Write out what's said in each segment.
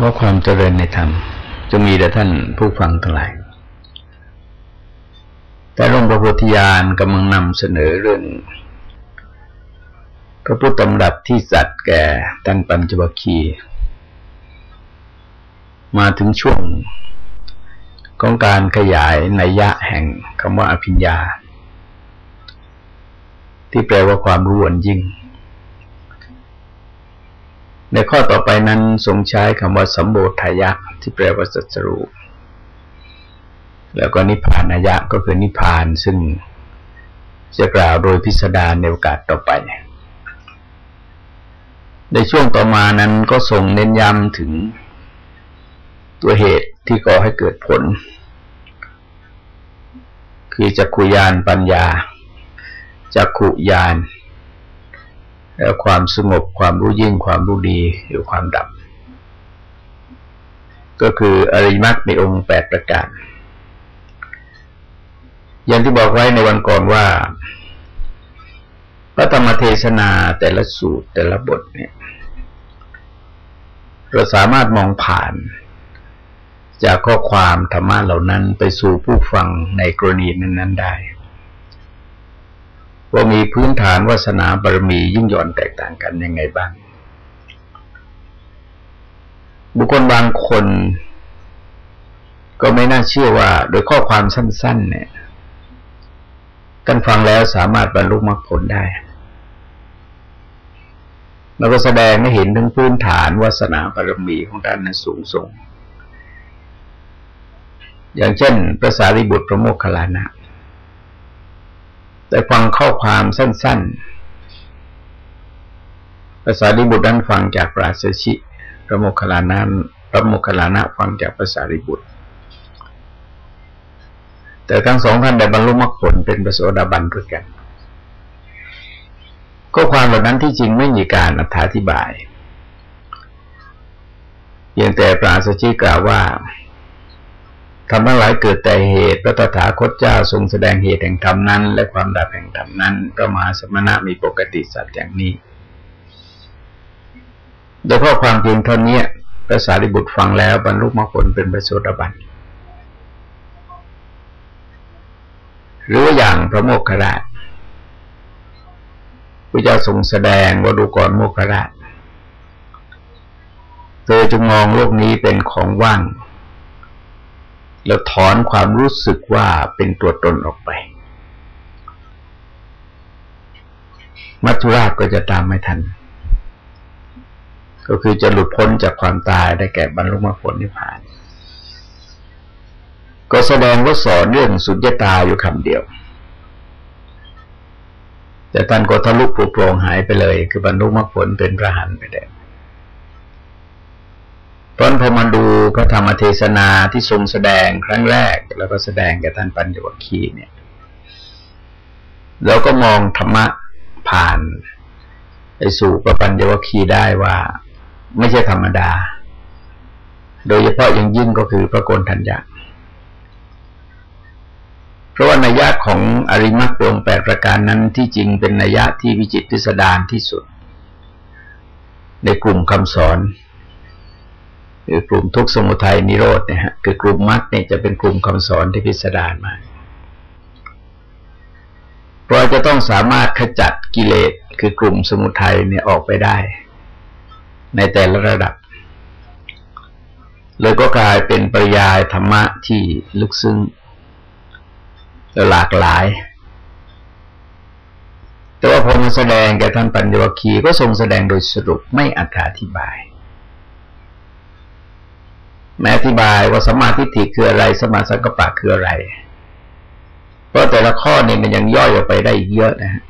ขอความเจริญในธรรมจะมีแต่ท่านผู้ฟังทั้งหลาย แต่หลวงพระพุทธญาณกำลังนำเสนอเรื่อง พระพุทธตำรับที่สัตว์แก่ท่านปัญจวัคคีมาถึงช่วงของการขยายนัยยะแห่งคำว่าอภิญญา ที่แปลว่าความรู้อันยิ่ง ในข้อต่อไปนั้นทรงใช้คำว่าสัมโบทายะที่แปลว่าสัจรูแล้วก็นิพพานายะก็คือนิพพานซึ่งจะกล่าวโดยพิสดารในโอกาสต่อไป ในช่วงต่อมานั้นก็ทรงเน้นย้ำถึงตัวเหตุที่ก่อให้เกิดผล คือจักขุยานปัญญาจักขุยาน แล้วความสงบความรู้ยิ่งความรู้ดีหรือความดับ ก็คืออริมักในองค์แปดประการ อย่างที่บอกไว้ในวันก่อนว่า พระธรรมเทศนาแต่ละสูตรแต่ละบทเนี่ย เราสามารถมองผ่านจากข้อความธรรมะเหล่านั้นไปสู่ผู้ฟังในกรณีนั้น ๆ ได้ ว่ามีพื้นฐานวาสนาบารมียิ่งย่อนแตกต่างกันยังไงบ้าง บุคคลบางคน ก็ไม่น่าเชื่อว่า โดยข้อความสั้น ๆ เนี่ยกันฟังแล้วสามารถบรรลุมรรคผลได้เราก็แสดงให้เห็นถึงพื้นฐานวาสนาบารมีของท่านนั้นสูงส่ง อย่างเช่นพระสารีบุตรพระโมคคัลลานะ แต่ฟังข้อความสั้น ๆ ภาษาดิบุตรนั้นฟังจากปราศชิ พระโมคคัลลานะพระโมคคัลลานะฟังจากภาษาดิบุตร แต่ทั้งสองท่านได้บรรลุมรรคผลเป็นพระโสดาบันด้วยกันก็ความเหล่านั้นที่จริงไม่มีการอธิบายเพียงแต่ปราศชิกล่าวว่า ธรรมทั้งหลายเกิดแต่เหตุพระตถาคตเจ้าทรงแสดงเหตุแห่งธรรมนั้น และความดับแห่งธรรมนั้นพระมหาสมณะมีปกติสัตว์อย่างนี้ โดยข้อความเพียงเท่านี้พระสารีบุตรฟังแล้วบรรลุมรรคผลเป็นพระโสดาบันหรืออย่างพระโมคคัลลาพระเจ้าทรงแสดงว่าดูก่อนโมคคัลลาเธอจงมองโลกนี้เป็นของว่าง แล้วถอนความรู้สึกว่าเป็นตัวตนออกไป มัจจุราชก็จะตามไม่ทัน ก็คือจะหลุดพ้นจากความตายได้แก่บรรลุมรรคผลนิพพาน ก็แสดงว่าสอนเรื่องสุญญตาอยู่คำเดียว แต่ท่านก็ทะลุปลุกโปรงหายไปเลย คือบรรลุมรรคผลเป็นพระหันไปได้เพราะพอมาดูพระธรรมเทศนาที่ทรงแสดงครั้งแรก แล้วก็แสดงแก่ท่านปัญญวคีเนี่ยเราก็มองธรรมะผ่านไปสู่ประปัญญวคีได้ว่า ไม่ใช่ธรรมดา โดยเฉพาะอย่างยิ่งก็คือพระโกนทัญญาเพราะว่านัยยะของอริมักดวงแปดประการนั้นที่จริงเป็นนัยยะที่วิจิตพิสดารที่สุด ในกลุ่มคำสอน คือกลุ่มทุกสมุทัยนิโรธเนี่ยฮะคือกลุ่มมรรคเนี่ยจะเป็นกลุ่มคำสอนที่พิสดารมาเราจะต้องสามารถขจัดกิเลสคือกลุ่มสมุทัยเนี่ยออกไปได้ ในแต่ละระดับ เลยก็กลายเป็นปริยายธรรมะที่ลึกซึ้งหลากหลาย แต่ว่าพอมาแสดงแก่ท่านปัญญวคีก็ทรงแสดงโดยสรุปไม่อธิบาย แม้อธิบายว่าสมาธิฏฐิคืออะไร สมาสังกปะคืออะไร เพราะแต่ละข้อเนี่ยมันยังย่อยออกไปได้อีกเยอะนะฮะ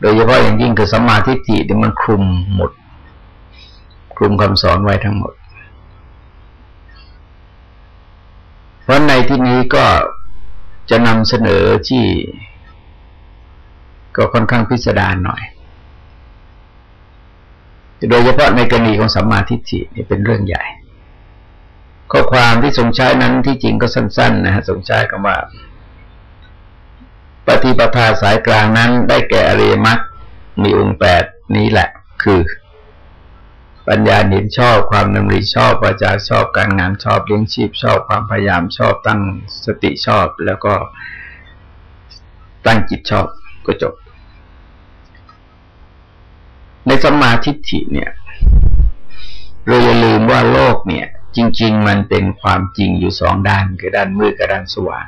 โดยเฉพาะอย่างยิ่งคือสมาธิฏฐิเนี่ยมันคลุมหมด คลุมคำสอนไว้ทั้งหมด เพราะในที่นี้ก็จะนำเสนอที่ ก็ค่อนข้างพิสดารหน่อย โดยเฉพาะในกรณีของสัมมาทิฏฐินี่เป็นเรื่องใหญ่ ข้อความที่ทรงใช้นั้นที่จริงก็สั้น ๆ นะฮะทรงใช้คำว่า ปฏิปทาสายกลางนั้นได้แก่อริยมรรคมีองค์แปดนี้แหละ คือ ปัญญาเห็นชอบความดำริชอบปัจจาชอบการงานชอบเลี้ยงชีพชอบความพยายามชอบตั้งสติชอบแล้วก็ตั้งจิตชอบก็จบ ในสมาธิฐิเนี่ย เราอย่าลืมว่าโลกเนี่ย จริง ๆ มันเป็นความจริงอยู่สองด้านคือด้านมืดกับด้านสว่าง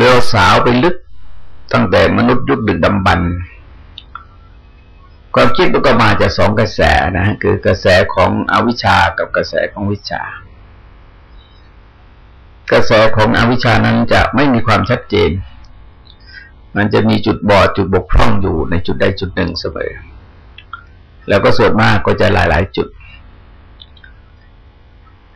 เราสาวไปลึกตั้งแต่มนุษย์ยุคดึกดำบรรความคิดมันก็มาจากสองกระแสนะคือกระแสของอวิชชากับกระแสของวิชา กระแสของอวิชานั้นจะไม่มีความชัดเจน มันจะมีจุดบอดจุดบกพร่องอยู่ในจุดใดจุดหนึ่งเสมอ แล้วก็ส่วนมากก็จะหลาย ๆ จุด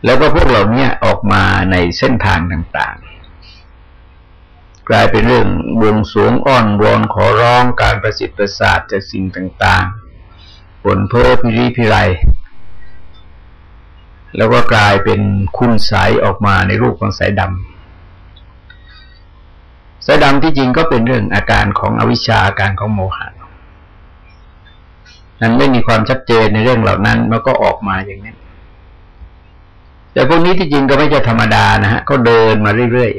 แล้วก็พวกเราเนี่ยออกมาในเส้นทางต่างๆ กลายเป็นเรื่องบวงสวงอ้อนวอนขอร้องการประสิทธิ์ประสาทจากสิ่งต่างๆ ผลเพ้อพิริพิไร แล้วก็กลายเป็นคุณสายออกมาในรูปของสายดำ สายดำที่จริงก็เป็นเรื่องอาการของอวิชชาอาการของโมหะนั้นไม่มีความชัดเจนในเรื่องเหล่านั้นมันก็ออกมาอย่างนี้แต่พวกนี้ที่จริงก็ไม่ใช่ธรรมดานะฮะก็เดินมาเรื่อย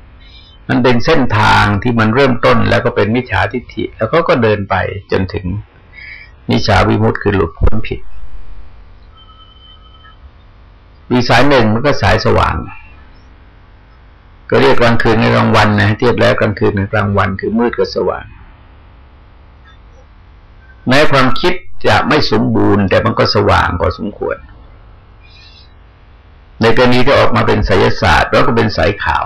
ๆมันเป็นเส้นทางที่มันเริ่มต้นแล้วก็เป็นมิจฉาทิฏฐิ แล้วก็ก็เดินไปจนถึงมิจฉาวิมุตติคือหลุดพ้นผิดอีสายหนึ่งมันก็สายสว่าง ก็เรียกกลางคืนในกลางวันนะเทียบแล้วกลางคืนในกลางวันคือมืดกับสว่างแม้ความคิดจะไม่สมบูรณ์ แต่มันก็สว่างพอสมควร ในกรณีที่ออกมาเป็นไสยศาสตร์แล้วก็เป็นสายขาว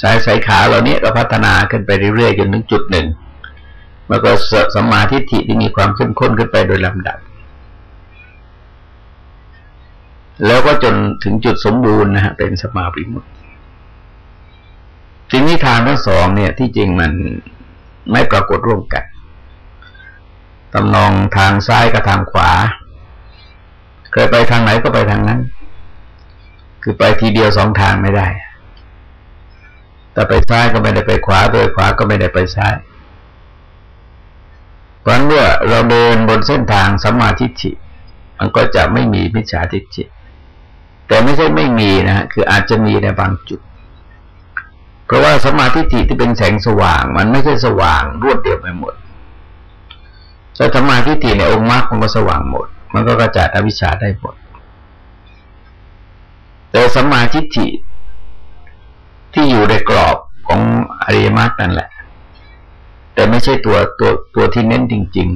สายสายขาวเหล่านี้ก็พัฒนาขึ้นไปเรื่อยๆจนถึงจุดหนึ่งมันก็สมาธิฐิที่มีความเข้มข้นขึ้นไปโดยลำดับ แล้วก็จนถึงจุดสมบูรณ์นะฮะเป็นสมาธิมุตทีนี้ทางทั้งสองเนี่ย ที่จริงมันไม่ปรากฏร่วมกันตำนองทางซ้ายกับทางขวา เคยไปทางไหนก็ไปทางนั้น คือไปทีเดียวสองทางไม่ได้ แต่ไปซ้ายก็ไม่ได้ไปขวาโดยขวาก็ไม่ได้ไปซ้ายเพราะเมื่อเราเดินบนเส้นทางสัมมาทิฏฐิมันก็จะไม่มีมิจฉาทิฏฐิ แต่ไม่ใช่ไม่มีนะฮะคืออาจจะมีในบางจุด เพราะว่าสมาธิฐิที่เป็นแสงสว่าง มันไม่ใช่สว่างรวดเดียวไปหมด แต่สมาธิฐิในองค์มรรคมันก็สว่างหมด มันก็กระจายอวิชชาได้หมด แต่สมาธิฐิที่อยู่ในกรอบของอริยมรรคนั่นแหละ แต่ไม่ใช่ตัวตัวตัวที่เน้นจริง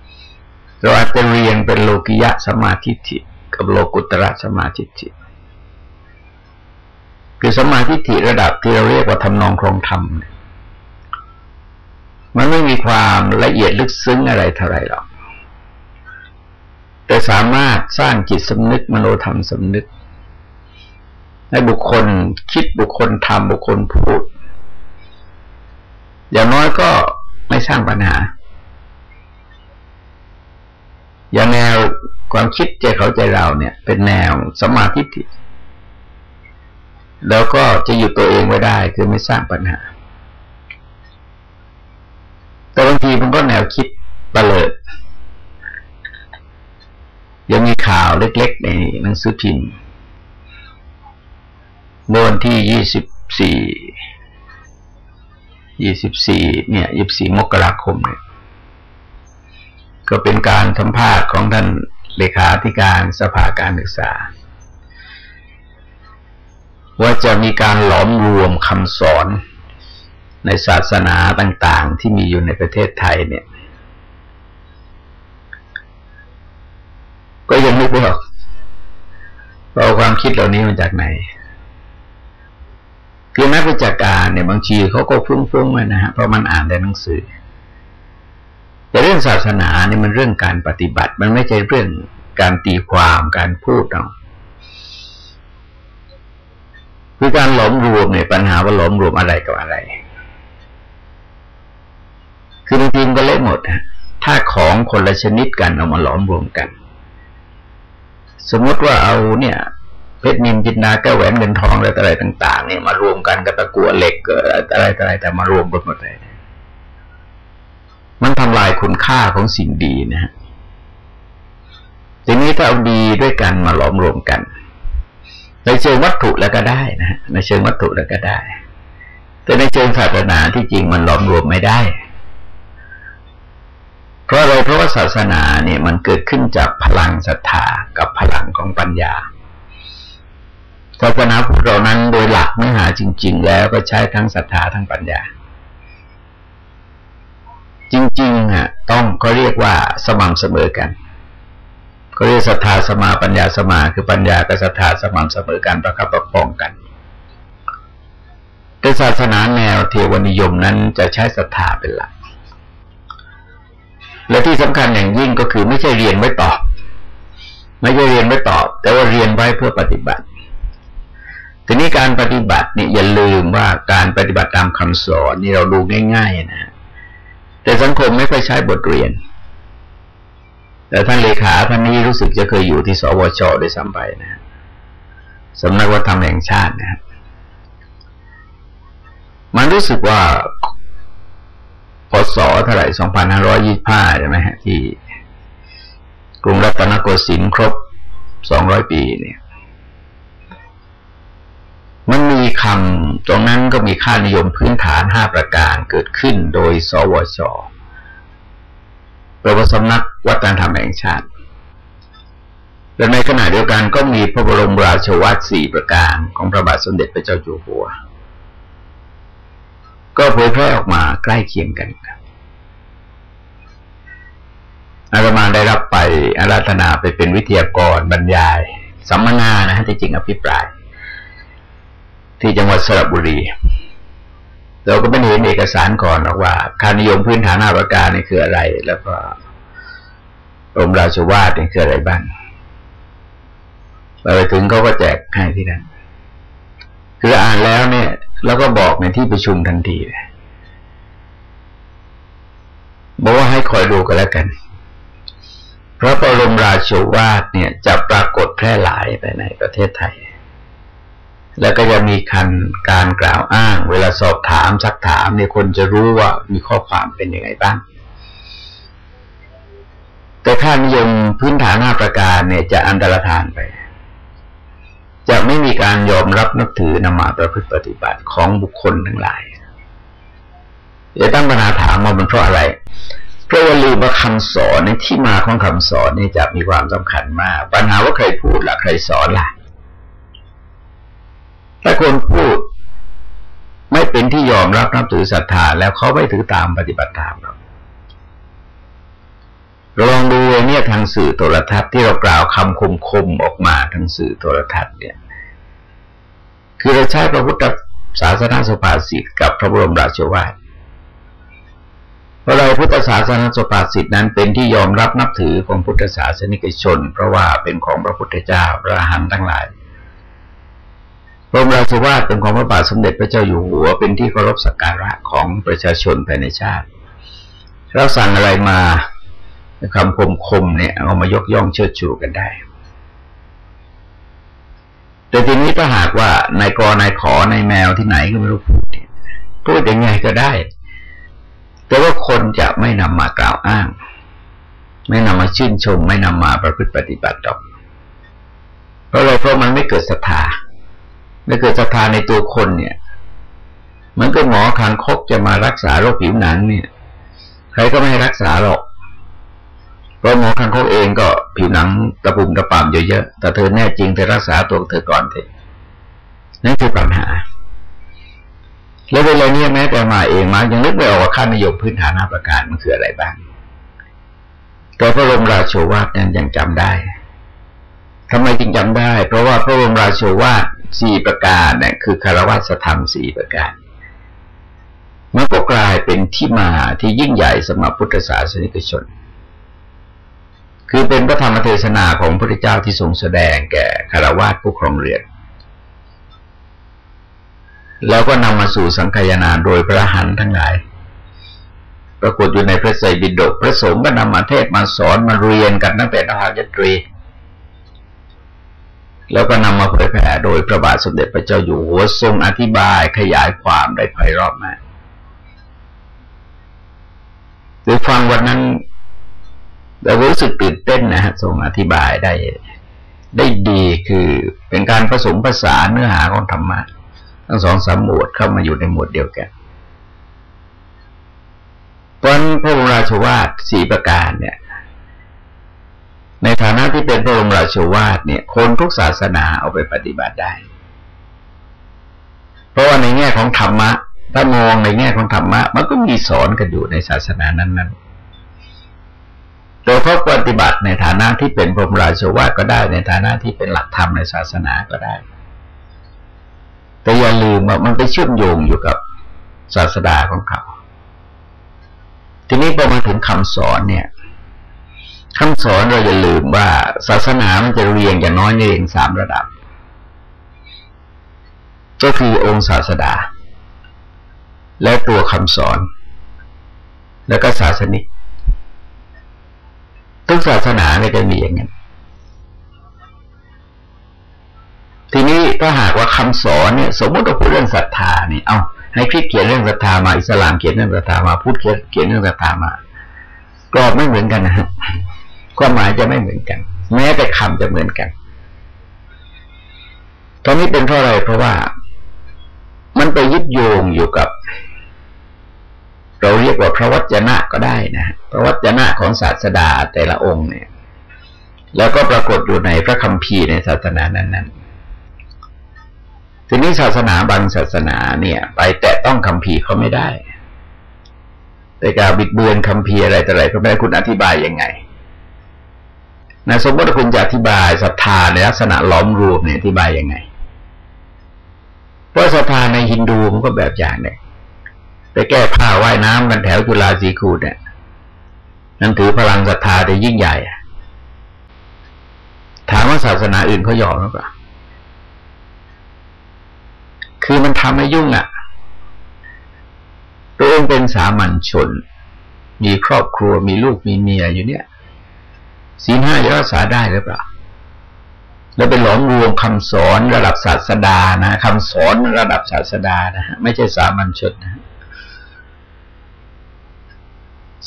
ๆ เราอาจจะเรียนเป็นโลกิยะสมาธิฐิ กับโลกุตระสมาธิฐิคือสมาธิิระดับที่เราเรียกว่าทำนองครองธรรมมันไม่มีความละเอียดลึกซึ้งอะไรเท่าไรหรอก แต่สามารถสร้างจิตสำนึกมโนธรรมสำนึก ให้บุคคลคิดบุคคลทำบุคคลพูด อย่างน้อยก็ไม่สร้างปัญหา อย่างแนวความคิดใจเขาใจเราเนี่ย เป็นแนวสมาธิิแล้วก็จะอยู่ตัวเองไว้ได้คือไม่สร้างปัญหา แต่บางทีมันก็แนวคิดเะเลิด ยังมีข่าวเล็กๆในหนังสือพิมพ์เมื่อวันที่ยี่สิบสี่ยี่สิบสี่เนี่ยยี่สิบสี่มกราคมเนี่ย ก็เป็นการสัมภาษณ์ของท่านเลขาธิการสภาการศึกษา ว่าจะมีการหลอมรวมคำสอนในศาสนาต่างๆ ที่มีอยู่ในประเทศไทยเนี่ย ก็ยังไม่บอกเราความคิดเหล่านี้มาจากไหน คือนักวิชาการเนี่ยบางทีเขาก็ฟุ้งๆไว้นะฮะเพราะมันอ่านในหนังสือ แต่เรื่องศาสนาเนี่ยมันเรื่องการปฏิบัติ มันไม่ใช่เรื่องการตีความการพูดเอาคือการหลอมรวมเนี่ยปัญหาว่าหลอมรวมอะไรกับอะไร คือบางทีก็เละหมดฮะถ้าของคนละชนิดกันเอามาหลอมรวมกัน สมมติว่าเอาเนี่ยเพชรนินจินดาแก้วแหวนเงินทองอะไรต่าง ๆ เนี่ยมารวมกันกับตะกั่วเหล็กอะไรอะไรแต่มารวมกันหมดเลย มันทำลายคุณค่าของสิ่งดีนะฮะทีนี้ถ้าเอาดีด้วยกันมาหลอมรวมกัน ในเชิงวัตถุแล้วก็ได้นะฮะในเชิงวัตถุแล้วก็ได้ แต่ในเชิงศาสนาที่จริงมันหลอมรวมไม่ได้ เพราะอะไรเพราะว่าศาสนาเนี่ยมันเกิดขึ้นจากพลังศรัทธากับพลังของปัญญาศาสนาพวกเรานั้นโดยหลักเนื้อหาจริง ๆ แล้วก็ใช้ทั้งศรัทธาทั้งปัญญา จริงๆอะต้องก็เรียกว่าสม่ำเสมอกันก็เรียกศรัทธาสมาปัญญาสมาคือปัญญากับศรัทธาสม่ำเสมอกันประคับประคองกันแต่ศาสนาแนวเทวนิยมนั้นจะใช้ศรัทธาเป็นหลัก และที่สำคัญอย่างยิ่งก็คือไม่ใช่เรียนไว้ตอบ ไม่ใช่เรียนไว้ตอบ แต่ว่าเรียนไว้เพื่อปฏิบัติ ทีนี้การปฏิบัติเนี่ยอย่าลืมว่าการปฏิบัติตามคำสอนนี่เราดูง่ายๆนะ แต่สังคมไม่ค่อยใช้บทเรียน แต่ท่านเลขาท่านนี้รู้สึกจะเคยอยู่ที่สวชด้วยซ้ำไปนะสำนักวัฒนธรรมแห่งชาตินะมันรู้สึกว่าพศเท่าไหร่สองพันห้าร้อยี่ห้าใช่ไหมฮะที่กรุงรัตนโกสินทร์ครบสองร้อยปีเนี่ย มันมีคำตรงนั้นก็มีค่านิยมพื้นฐานห้าประการเกิดขึ้นโดยสวชประวัสำนักวัฒนธรรมแห่งชาติและในขณะเดียวกันก็มีพระบรมราชวัตรสี่ประการของพระบาทสมเด็จพระเจ้าอยู่หัว ก็เผยแพร่ออกมาใกล้เคียงกันอาตมาได้รับไปอาราธนาไปเป็นวิทยากรบรรยายสัมมนานะฮะที่จริงอภิปราย ที่จังหวัดสระบุรี เราก็ไม่เห็นเอกสารก่อนหรอกว่ากานิยมพื้นฐานหน้าประการนี่คืออะไร แล้วก็รมราชวาทนี่คืออะไรบ้างไปถึงเขาก็แจกให้ที่นั่นคืออ่านแล้วเนี่ย แล้วก็บอกในที่ประชุมทันทีบอกว่าให้คอยดูกันแล้วกันพระบรมราชวาทเนี่ยจะปรากฏแพร่หลายไปในประเทศไทย แล้วก็จะมีคันการกล่าวอ้าง เวลาสอบถามซักถามเนี่ยคนจะรู้ว่ามีข้อความเป็นยังไงบ้าง แต่ค่านิยมพื้นฐานหน้าประการเนี่ยจะอันตรธานไป จะไม่มีการยอมรับนับถือนำมาประพฤติปฏิบัติของบุคคลทั้งหลายจะตั้งปัญหาถามว่ามันเพราะอะไร เพราะว่าลืมว่าคำสอนในที่มาของคำสอนนี่จะมีความสำคัญมาก ปัญหาว่าใครพูดล่ะใครสอนล่ะ ถ้าคนพูดไม่เป็นที่ยอมรับนับถือศรัทธาแล้วเขาไม่ถือตามปฏิบัติตามเราลองดูเนี่ยทางสื่อโทรทัศน์ที่เรากล่าวคำคมคมออกมาทางสื่อโทรทัศน์เนี่ย คือเราใช้พระพุทธศาสนาสุภาษิตกับพระบรมราชวาทเพราะเราพุทธศาสนาสุภาษิตนั้นเป็นที่ยอมรับนับถือของพุทธศาสนิกชน เพราะว่าเป็นของพระพุทธเจ้าพระหันทั้งหลาย พระบรมราชวาทเป็นของพระบาทสมเด็จพระเจ้าอยู่หัว เป็นที่เคารพสักการะของประชาชนภายในชาติเราสั่งอะไรมาคำคมคมเนี่ยเอามายกย่องเชิดชูกันได้ แต่ทีนี้ถ้าหากว่านายกนายขอนายแมวที่ไหนก็ไม่รู้พูดพูดยังไงก็ได้ แต่ว่าคนจะไม่นำมากล่าวอ้าง ไม่นำมาชื่นชม ไม่นำมาประพฤติปฏิบัติดอกเพราะอะไรเพราะมันไม่เกิดศรัทธา ไม่เกิดศรัทธาในตัวคนเนี่ยมันก็หมอคางคกจะมารักษาโรคผิวหนังเนี่ย ใครก็ไม่ให้รักษาหรอกเพราะหมอคางคกเองก็ผิวหนังตะปุ่มตะปามเยอะๆแต่เธอแน่จริงเธอรักษาตัวเธอก่อนเถอะนั่นคือปัญหา แล้วเวลาเนี้ยแม้แต่มาเองมายังนึกไม่ออกว่าค่านิยมพื้นฐานหน้าประการมันคืออะไรบ้างแต่พระบรมราโชวาทนั้นยังจำได้ทำไมจึงจำได้ เพราะว่าพระบรมราโชวาท สี่ประการเนี่ยคือคารวะธรรมสี่ประการมันก็กลายเป็นที่มาที่ยิ่งใหญ่สำหรับพุทธศาสนิกชน คือเป็นพระธรรมเทศนาของพระพุทธเจ้าที่ทรงแสดงแก่คารวะผู้ครองเรือนแล้วก็นำมาสู่สังคายนาโดยพระหันทั้งหลาย ปรากฏอยู่ในพระไตรปิฎกพระสงฆ์ก็นำมาเทศมาสอนมาเรียนกันตั้งแต่นภายตรี แล้วก็นำมาเผยแผ่โดยพระบาทสมเด็จพระเจ้าอยู่หัวทรงอธิบายขยายความได้ไพเราะมากหรือฟังวันนั้นเรารู้สึกตื่นเต้นนะฮะทรงอธิบายได้ ได้ดีคือเป็นการผสมผสานเนื้อหาของธรรมะทั้งสองสามหมวดเข้ามาอยู่ในหมวดเดียวกันเพราะพระบรมราชวาทสี่ประการเนี่ย ในฐานะที่เป็นพระบรมราชวาทเนี่ย คนทุกศาสนาเอาไปปฏิบัติได้ เพราะว่าในแง่ของธรรมะ ถ้ามองในแง่ของธรรมะ มันก็มีสอนกันอยู่ในศาสนานั้นๆโดยเพราะปฏิบัติในฐานะที่เป็นพรมราชวาทก็ได้ ในฐานะที่เป็นหลักธรรมในศาสนาก็ได้ แต่อย่าลืมว่ามันไปเชื่อมโยงอยู่กับศาสดาของเขา ทีนี้พอมาถึงคำสอนเนี่ย คำสอนเราอย่าลืมว่า ศาสนามันจะเรียงอย่างน้อยเองสามระดับ ก็คือองค์ศาสดา และตัวคำสอน แล้วก็ศาสนิกทุกศาสนาเนี่ยจะมีอย่างนั้นทีนี้ถ้าหากว่าคำสอนเนี่ย สมมติเราพูดเรื่องศรัทธาเนี่ยเอาให้คริสเขียนเรื่องศรัทธามาอิสลามเขียนเรื่องศรัทธามาพุทธเขียนเรื่องศรัทธามากรอบไม่เหมือนกันนะ ความหมายจะไม่เหมือนกัน แม้แต่คำจะเหมือนกันตอนนี้เป็นเพราะอะไรเพราะว่า มันไปยึดโยงอยู่กับ เราเรียกว่าพระวจนะก็ได้นะพระวจนะของศาสดาแต่ละองค์เนี่ย แล้วก็ปรากฏอยู่ในพระคัมภีร์ในศาสนานั้นๆทีนี้ศาสนาบางศาสนาเนี่ย ไปแตะต้องคำพีเขาไม่ได้แต่การบิดเบือนคำพีอะไรแต่อะไรก็ไม่ได้คุณอธิบายยังไง นะสมมติคุณจะอธิบายศรัทธาในลักษณะล้อมรวมเนี่ยอธิบายยังไง เพราะศรัทธาในฮินดูมันก็แบบอย่างเนี่ยไปแก้ผ้าว่ายน้ำกันแถวจุฬาสีคูดเนี่ยนั่นถือพลังศรัทธาแต่ยิ่งใหญ่ถามว่าศาสนาอื่นเขายอมหรือเปล่าคือมันทำให้ยุ่งอะ่ะ ตัวเองเป็นสามัญชน มีครอบครัวมีลูกมีเมียอยู่เนี่ย สีลห้าจะรักษาได้หรือเปล่าแล้วเป็นหลอมรวมคำสอนระดับศาสดานะคำสอนระดับศาสดานะฮะไม่ใช่สามัญชนนะ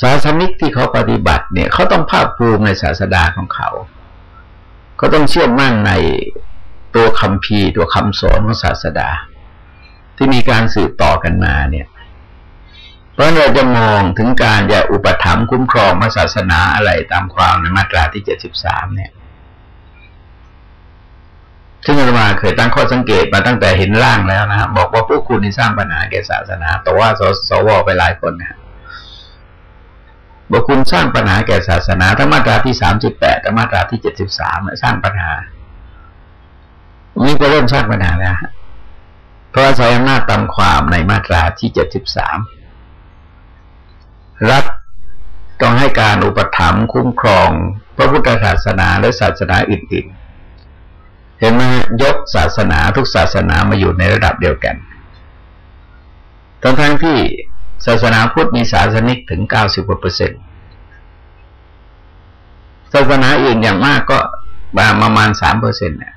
ศาสนิกที่เขาปฏิบัติเนี่ยเขาต้องภาคภูมิในศาสดาของเขาเขาต้องเชื่อมั่นในตัวคำพีตัวคำสอนของศาสดา ที่มีการสืบต่อกันมาเนี่ย เพราะเราจะมองถึงการจะอุปถัมภ์คุ้มครองมาศาสนาอะไรตามความในมาตราที่เจ็ดสิบสามเนี่ยซึ่งอาตมาเคยตั้งข้อสังเกตมาตั้งแต่เห็นร่างแล้วนะบอกว่าพวกคุณนี่สร้างปัญหาแก่ศาสนา แต่ว่าสสวไปหลายคนนะบอกคุณสร้างปัญหาแก่ศาสนาทั้งมาตราที่สามสิบแปดทั้งมาตราที่เจ็ดสิบสามสร้างปัญหานี่ก็เริ่มสร้างปัญหาแล้วเพราะอาศัยอำนาจตามความในมาตราที่เจ็ดสิบสาม รัฐต้องให้การอุปถัมภ์คุ้มครอง พระพุทธศาสนาและศาสนาอื่นๆเห็นไหมยกศาสนาทุกศาสนามาอยู่ในระดับเดียวกันทั้งทั้งที่ศาสนาพุทธมีศาสนิกถึงเก้าสิบกว่าเปอร์เซ็นต์ศาสนาอื่นอย่างมากก็ประมาณสามเปอร์เซ็นต์เนี่ย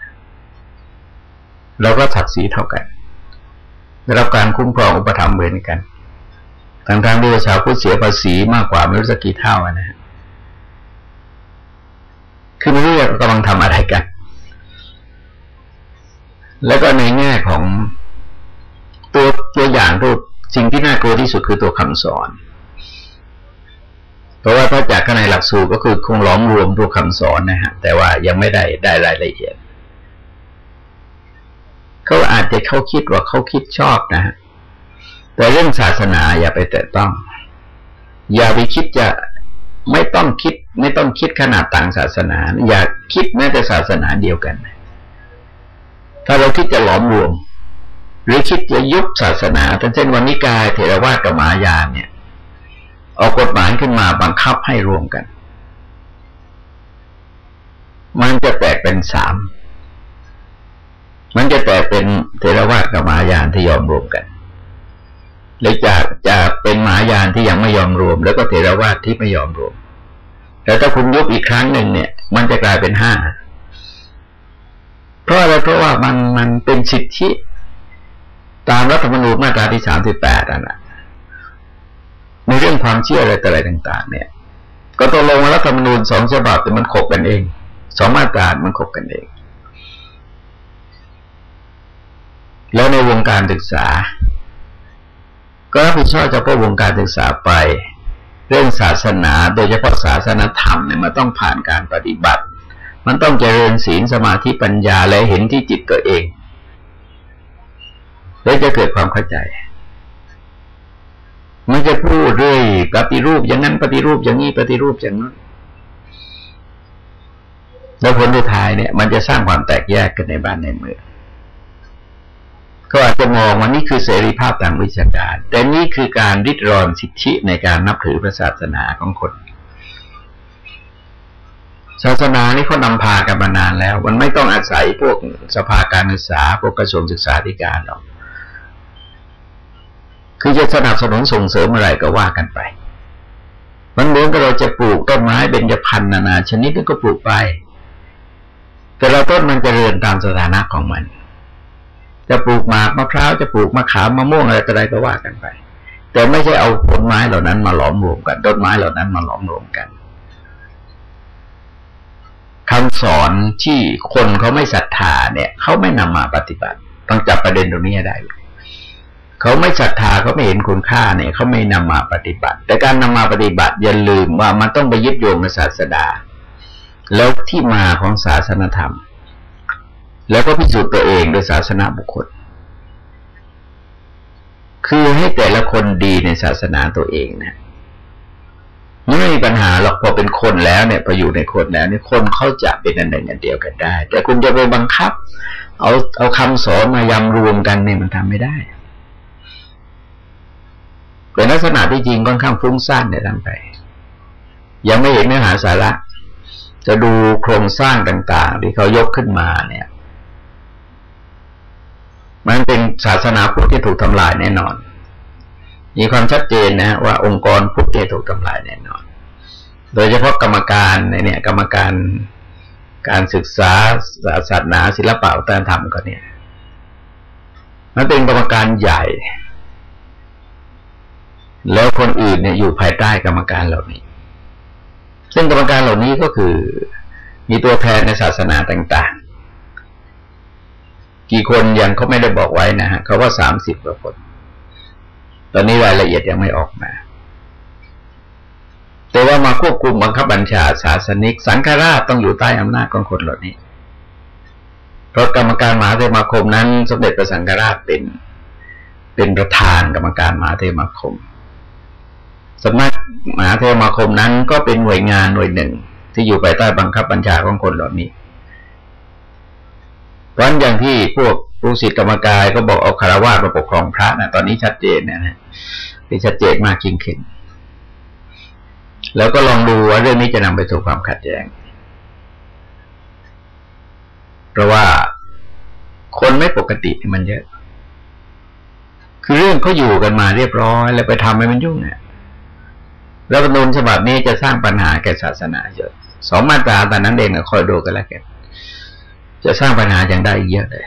เราก็ถักสีเท่ากันได้รับการคุ้มครองอุปถัมภ์เหมือนกัน ทางทางที่ชาพุทธเสียภาษีมากกว่าไม่รู้สักกี่เท่านะฮะคือไม่รู้ว่ากำลังทำอะไรกัน แล้วก็ในแง่ของตัวตัวอย่างตัวสิ่งที่น่ากลัวที่สุดคือตัวคำสอน เพราะว่าถ้าจากข้างในหลักสูตรก็คือคงล้อมรวมตัวคำสอนนะฮะ แต่ว่ายังไม่ได้ได้รายละเอียดเขาอาจจะเขาคิดว่าเขาคิดชอบนะฮะ แต่เรื่องศาสนาอย่าไปแตะต้อง อย่าไปคิดจะไม่ต้องคิด ไม่ต้องคิดขนาดต่างศาสนา อย่าคิดแม้แต่ศาสนาเดียวกัน ถ้าเราคิดจะหลอมรวม หรือคิดจะยุบศาสนาเช่นวันนิกายเถรวาทกับมายานเนี่ยออกกฎหมายขึ้นมาบังคับให้รวมกัน มันจะแตกเป็นสาม มันจะแตกเป็นเทรวาสกับมหายานที่ยอมรวมกัน หรือจากจะเป็นมหายานที่ยังไม่ยอมรวม แล้วก็เทรวาสที่ไม่ยอมรวม แต่ถ้าคุณยุบอีกครั้งหนึ่งเนี่ย มันจะกลายเป็นห้าเพราะอะไรเพราะว่ามันมันเป็นสิทธิตามรัฐธรรมนูญมาตราที่สามสิบแปดอะนะในเรื่องความเชื่ออะไรต่ออะไรต่าง ๆ เนี่ย ก็ตกลงว่ารัฐธรรมนูญสองฉบับแต่มันขบกันเองสองมาตรามันขบกันเอง แล้วในวงการศึกษา ก็รับผิดชอบเฉพาะวงการศึกษาไป เรื่องศาสนาโดยเฉพาะศาสนธรรมเนี่ยมันต้องผ่านการปฏิบัติ มันต้องเจริญศีลสมาธิปัญญาและเห็นที่จิตตัวเองแล้วจะเกิดความเข้าใจมันจะพูดเรื่อยปฏิรูปอย่างนั้นปฏิรูปอย่างนี้ปฏิรูปอย่างนั้นแล้วผลสุดท้ายเนี่ย มันจะสร้างความแตกแยกกันในบ้านในเมือง ก็อาจจะมองว่านี่คือเสรีภาพทางวิชาการ แต่นี่คือการริดรอนสิทธิในการนับถือพระศาสนาของคน ศาสนานี่เขานำพากันมานานแล้ว มันไม่ต้องอาศัยพวกสภาการศึกษาพวกกระทรวงศึกษาธิการหรอก คือจะสนับสนุนส่งเสริมอะไรก็ว่ากันไปมันเหมือนกับเราจะปลูกต้นไม้เบญจพรรณนานาชนิดก็ปลูกไป แต่เราต้นมันจะเริญตามสถานะของมัน จะปลูกหมากมะพร้าวจะปลูกมะขามมะม่วงอะไรก็ได้ก็ว่ากันไป แต่ไม่ใช่เอาผลไม้เหล่านั้นมาหลอมรวมกันต้นไม้เหล่านั้นมาหลอมรวมกันคำสอนที่คนเขาไม่ศรัทธาเนี่ยเขาไม่นำมาปฏิบัติ ต้องจับประเด็นตรงนี้ให้ได้เขาไม่ศรัทธาเขาไม่เห็นคุณค่าเนี่ยเขาไม่นำมาปฏิบัติ แต่การนำมาปฏิบัติอย่าลืมว่ามันต้องไปยึดโยงกับศาสดา แล้วที่มาของศาสนธรรม แล้วก็พิสูจน์ตัวเองโดยศาสนาบุคคล คือให้แต่ละคนดีในศาสนาตัวเองนะไม่มีปัญหาหรอกพอเป็นคนแล้วเนี่ยพออยู่ในคนแล้วเนี่ยคนเขาจะเป็นอันหนึ่งอันเดียวกันได้ แต่คุณจะไปบังคับ เอาเอาคำสอนมายำรวมกันเนี่ยมันทำไม่ได้เป็นลักษณะที่จริงค่อนข้างฟุ้งซ่านในทางไป ยังไม่เห็นเนื้อหาสาระ จะดูโครงสร้างต่าง ๆ ที่เขายกขึ้นมาเนี่ย มันเป็นศาสนาพุทธที่ถูกทำลายแน่นอน มีความชัดเจนนะว่าองค์กรพุทธที่ถูกทำลายแน่นอน โดยเฉพาะกรรมการเนี่ยกรรมการการศึกษาศาสนาศิลปะวัฒนธรรมก็เนี่ยมันเป็นกรรมการใหญ่ แล้วคนอื่นเนี่ยอยู่ภายใต้กรรมการเหล่านี้ ซึ่งกรรมการเหล่านี้ก็คือมีตัวแทนในศาสนาต่าง กี่คนยังเขาไม่ได้บอกไว้นะฮะเขาว่าสามสิบกว่าคน ตอนนี้รายละเอียดยังไม่ออกมา แต่ว่ามาควบคุมบังคับบัญชาศาสนิก สังฆราชต้องอยู่ใต้อำนาจของคนเหล่านี้ เพราะกรรมการมหาเทมาคมนั้น สมเด็จพระสังฆราชเป็นเป็นประธานกรรมการมหาเทมาคมสำนักมหาเทมาคมนั้นก็เป็นหน่วยงานหน่วยหนึ่ง ที่อยู่ภายใต้บังคับบัญชาของคนเหล่านี้ เพราะอย่างที่พวกผู้สิทธิกรรมกายก็บอกเอาคารวะมาปกครองพระนะตอนนี้ชัดเจนเนี่ยนะที่ชัดเจนมากจริงขึ้น แล้วก็ลองดูว่าเรื่องนี้จะนำไปสู่ความขัดแย้ง เพราะว่าคนไม่ปกติมันเยอะ คือเรื่องเขาอยู่กันมาเรียบร้อย แล้วไปทำให้มันยุ่งเนี่ยรัฐธรรมนูญฉบับนี้จะสร้างปัญหาแก่ศาสนาเยอะสองมาตราตอนนั้นเองคอยดูกันแล้วกัน จะสร้างปัญหาอย่างได้เยอะเลย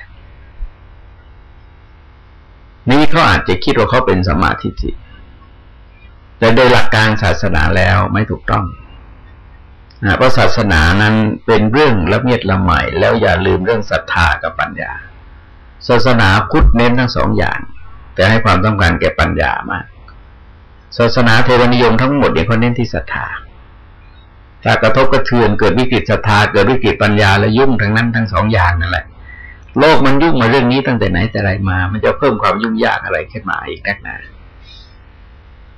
นี่เขาอาจจะคิดว่าเขาเป็นสมาธิิแต่โดยหลักการศาสนาแล้วไม่ถูกต้องนะเพราะศาสนานั้นเป็นเรื่องละเมียดละไมแล้วอย่าลืมเรื่องศรัทธากับปัญญา ศาสนาพุทธเน้นทั้งสองอย่าง แต่ให้ความต้องการแก่ปัญญามาก ศาสนาเทวนิยมทั้งหมดเนี่ยเขาเน้นที่ศรัทธา ถ้ากระทบกระเทือนเกิดวิกฤตศรัทธาเกิดวิกฤตปัญญาและยุ่งทั้งนั้นทั้งสองอย่างนั่นแหละ โลกมันยุ่งมาเรื่องนี้ตั้งแต่ไหนแต่ไรมา มันจะเพิ่มความยุ่งยากอะไรขึ้นมาอีกนักหนา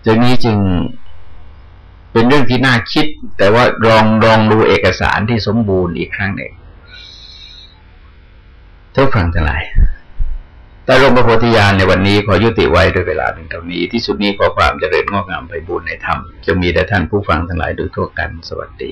จึงนี้จึงเป็นเรื่องที่น่าคิด แต่ว่าลองลองดูเอกสารที่สมบูรณ์อีกครั้งหนึ่งทุกฝั่งทั้งหลาย แต่ลงประโพธิญาณในวันนี้ขอยุติไว้ด้วยเวลาหนึ่งเท่านี้ ที่สุดนี้ขอความเจริญงอกงามไปบูรณนธรรมจะมีแด่ท่านผู้ฟังทั้งหลายโดยทั่วกันสวัสดี